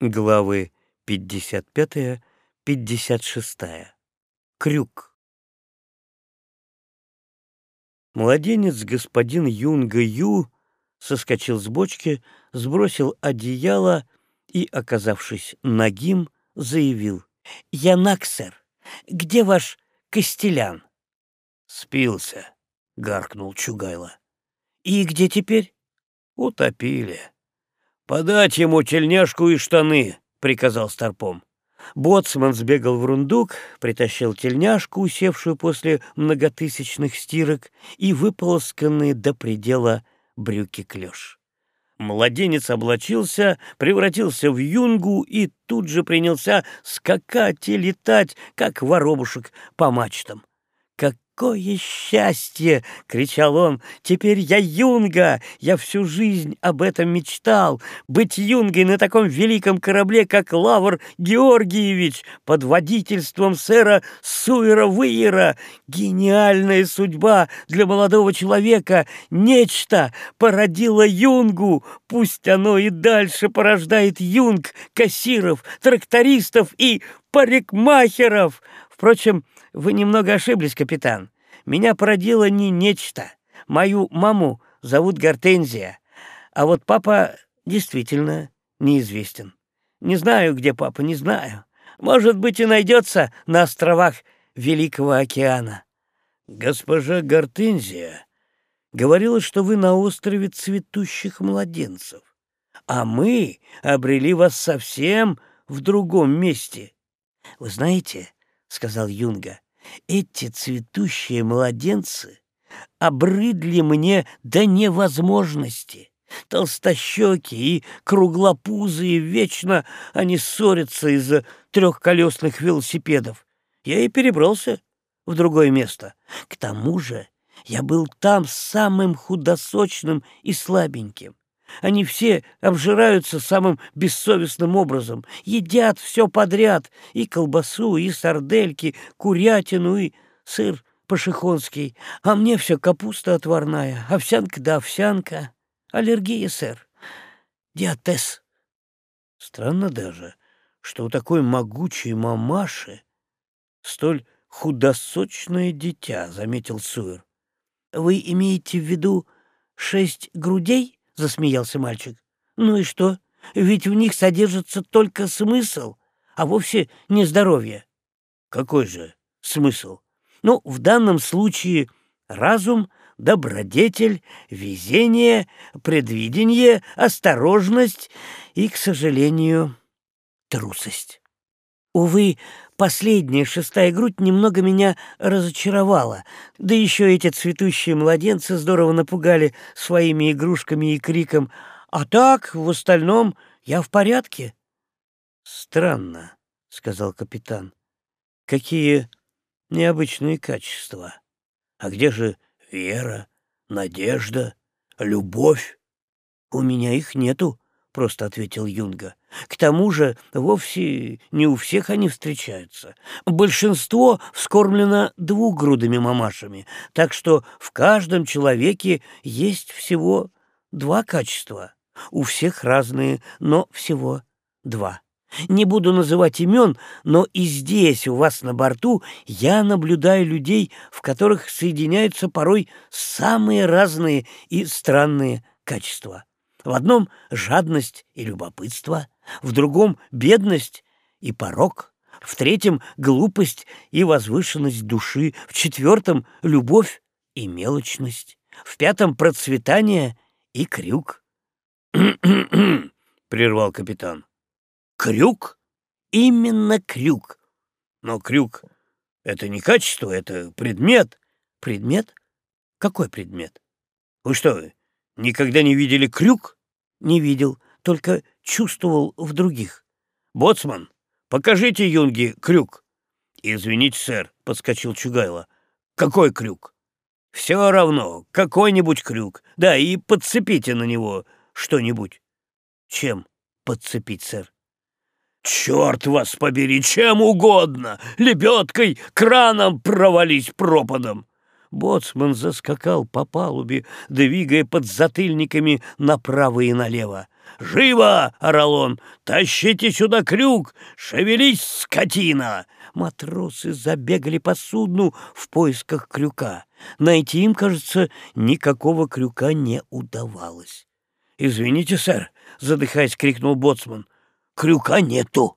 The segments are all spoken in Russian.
Главы 55-56. Крюк. Младенец господин Юнга Ю соскочил с бочки, сбросил одеяло и, оказавшись нагим, заявил. «Я Наксер. Где ваш Костелян?» «Спился», — гаркнул Чугайло. «И где теперь?» «Утопили». «Подать ему тельняшку и штаны», — приказал Старпом. Боцман сбегал в рундук, притащил тельняшку, усевшую после многотысячных стирок, и выполосканные до предела брюки клеш. Младенец облачился, превратился в юнгу и тут же принялся скакать и летать, как воробушек по мачтам. «Какое счастье!» — кричал он. «Теперь я юнга! Я всю жизнь об этом мечтал! Быть юнгой на таком великом корабле, как Лавр Георгиевич, под водительством сэра Суэра-Выера! Гениальная судьба для молодого человека! Нечто породило юнгу! Пусть оно и дальше порождает юнг, кассиров, трактористов и парикмахеров! Впрочем, вы немного ошиблись, капитан. Меня породило не нечто. Мою маму зовут Гортензия, а вот папа действительно неизвестен. Не знаю, где папа, не знаю. Может быть, и найдется на островах Великого океана. Госпожа Гортензия говорила, что вы на острове цветущих младенцев, а мы обрели вас совсем в другом месте. Вы знаете, — сказал Юнга, — «эти цветущие младенцы обрыдли мне до невозможности. Толстощеки и круглопузые вечно они ссорятся из-за трехколесных велосипедов. Я и перебрался в другое место. К тому же я был там самым худосочным и слабеньким. Они все обжираются самым бессовестным образом, едят все подряд, и колбасу, и сардельки, курятину, и сыр пашихонский, а мне все капуста отварная, овсянка да овсянка. Аллергия, сэр. Диатез. Странно даже, что у такой могучей мамаши столь худосочное дитя, — заметил Суэр. — Вы имеете в виду шесть грудей? Засмеялся мальчик. Ну и что? Ведь в них содержится только смысл, а вовсе не здоровье. Какой же смысл? Ну, в данном случае разум, добродетель, везение, предвидение, осторожность и, к сожалению, трусость. Увы, последняя шестая грудь немного меня разочаровала, да еще эти цветущие младенцы здорово напугали своими игрушками и криком, а так, в остальном, я в порядке. «Странно», — сказал капитан. «Какие необычные качества. А где же вера, надежда, любовь?» «У меня их нету», — просто ответил Юнга. К тому же вовсе не у всех они встречаются. Большинство вскормлено двухгрудыми мамашами, так что в каждом человеке есть всего два качества. У всех разные, но всего два. Не буду называть имен, но и здесь, у вас на борту, я наблюдаю людей, в которых соединяются порой самые разные и странные качества. В одном — жадность и любопытство, в другом — бедность и порок, в третьем — глупость и возвышенность души, в четвертом — любовь и мелочность, в пятом — процветание и крюк. прервал капитан. «Крюк? Именно крюк. Но крюк — это не качество, это предмет». «Предмет? Какой предмет?» «Вы что, никогда не видели крюк?» «Не видел, только чувствовал в других. «Боцман, покажите Юнге крюк!» «Извините, сэр», — подскочил Чугайло. «Какой крюк?» «Все равно, какой-нибудь крюк. Да, и подцепите на него что-нибудь». «Чем подцепить, сэр?» «Черт вас побери, чем угодно! Лебедкой, краном провались пропадом!» Боцман заскакал по палубе, двигая под затыльниками направо и налево. Живо!» — орал он. «Тащите сюда крюк! Шевелись, скотина!» Матросы забегали по судну в поисках крюка. Найти им, кажется, никакого крюка не удавалось. «Извините, сэр», — задыхаясь, крикнул боцман. «Крюка нету».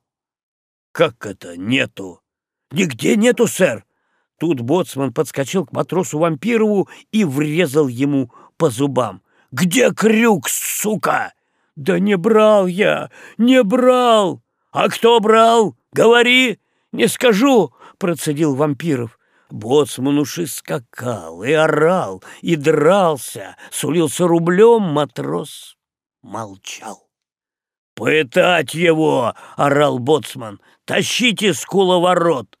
«Как это нету?» «Нигде нету, сэр». Тут боцман подскочил к матросу Вампирову и врезал ему по зубам. «Где крюк, сука?» «Да не брал я, не брал!» «А кто брал? Говори!» «Не скажу!» — процедил Вампиров. Боцман уж и скакал, и орал, и дрался, сулился рублем, матрос молчал. «Пытать его!» — орал боцман. «Тащите с куловорот!»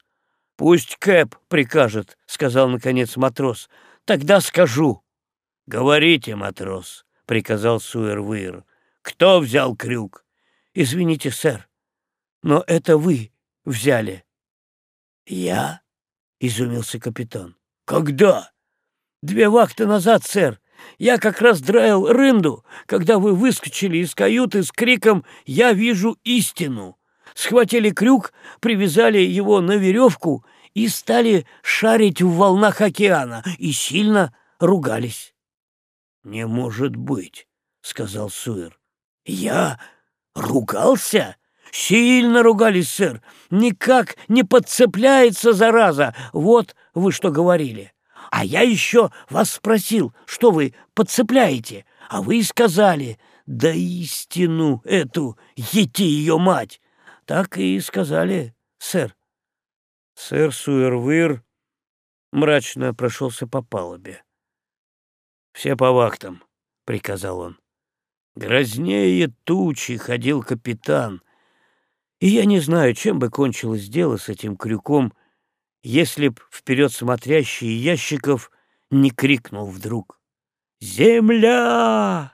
«Пусть Кэп прикажет», — сказал, наконец, матрос. «Тогда скажу». «Говорите, матрос», — приказал Суэрвир. «Кто взял крюк?» «Извините, сэр, но это вы взяли». «Я?» — изумился капитан. «Когда?» «Две вахты назад, сэр. Я как раз драил рынду, когда вы выскочили из каюты с криком «Я вижу истину!» Схватили крюк, привязали его на веревку и стали шарить в волнах океана, и сильно ругались. «Не может быть», — сказал Суэр. «Я ругался?» «Сильно ругались, сэр. Никак не подцепляется, зараза. Вот вы что говорили. А я еще вас спросил, что вы подцепляете, а вы сказали, да истину эту, ети ее мать. Так и сказали, сэр». Сэр Суэрвыр мрачно прошелся по палубе. «Все по вахтам», — приказал он. Грознее тучи ходил капитан, и я не знаю, чем бы кончилось дело с этим крюком, если б вперед смотрящий ящиков не крикнул вдруг «Земля!»